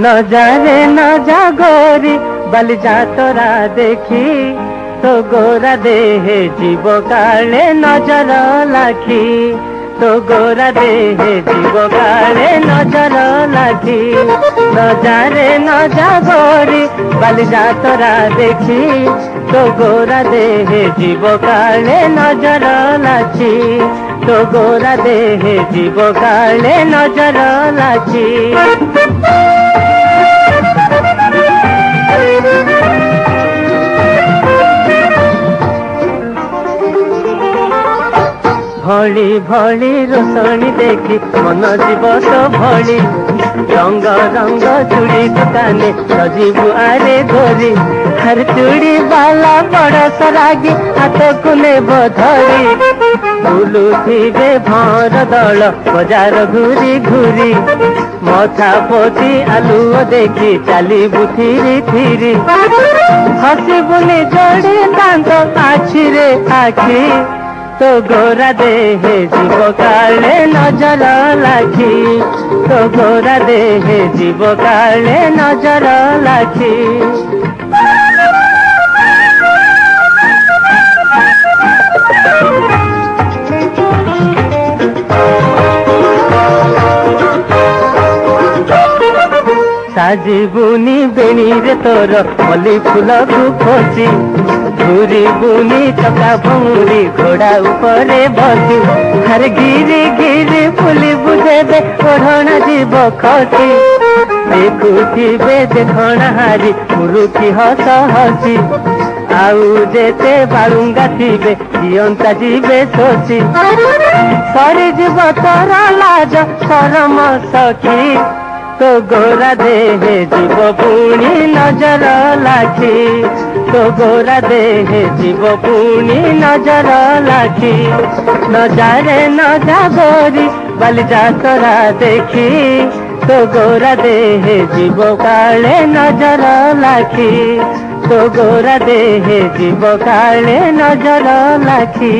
न जाने न जा गोरी बल जा तोरा देखी तो गोरा देहे जीव काले नजर लाखी ছোট গোরা দেহে জীব কালে নজর লাগি নজারে নজা গরি বালি যাতরা দেখি তো গোরা দেহে জীব কালে নজর লাগি তো গোরা দেহে জীব কালে নজর লাগি ଭଳି ଭଳି ରୋଷଣୀ ଦେଖି ମନ ଯିବ ତ ଭଳି ରଙ୍ଗ ରଙ୍ଗ ଚୁଡ଼ି ଦୋକାନେ ସଜିବୁ ଆରେ ଧରି ହର ଚୁଡ଼ି ବାଲା ବଡ଼ ସରାଗି ହାତକୁ ନେବ ଧରି ବୁଲୁଥିବେ ଭର ଦଳ ବଜାର ଘୁରି ଘୁରି ମଥା ପୋତି ଆଲୁଅ ଦେଖି ଚାଲିବୁ ଥିରି ଥିରି ହସିବୁନି ଯୋଡ଼ି ଦାନ୍ତ ଆଖିରେ ଆଖି তো গোরা দেহে জীব কালে নজর লাখি তো গোরা দেহে জীব কালে নজর লাখি সাজিবুনি বেণীরে তোর মলি ফুলকু খোঁজি ঘুরিবুনি চকা ভঙুরি ঘোড়া উপরে বসি আর গিরি গিরি ফুলিবু দেবে ওড়না জীব খসি দেখুথিবে দেখণা হারি মুরুকি হস হসি ଆଉ ଯେତେ ବାଳୁଙ୍ଗା ଥିବେ ଜିଅନ୍ତା ଯିବେ ଶୋଚି ସରିଯିବ ତୋର ଲାଜ ସରମ ସଖୀ তো গোরা দেহে জীব পুণি নজর লাখি তো গোরা দেহে জীব পুণি নজর লাখি নজারে নজা বরি বালি যাতরা দেখি তো গোরা দেহে জীব কালে নজর লাখি তো গোরা দেহে জীব কালে নজর লাখি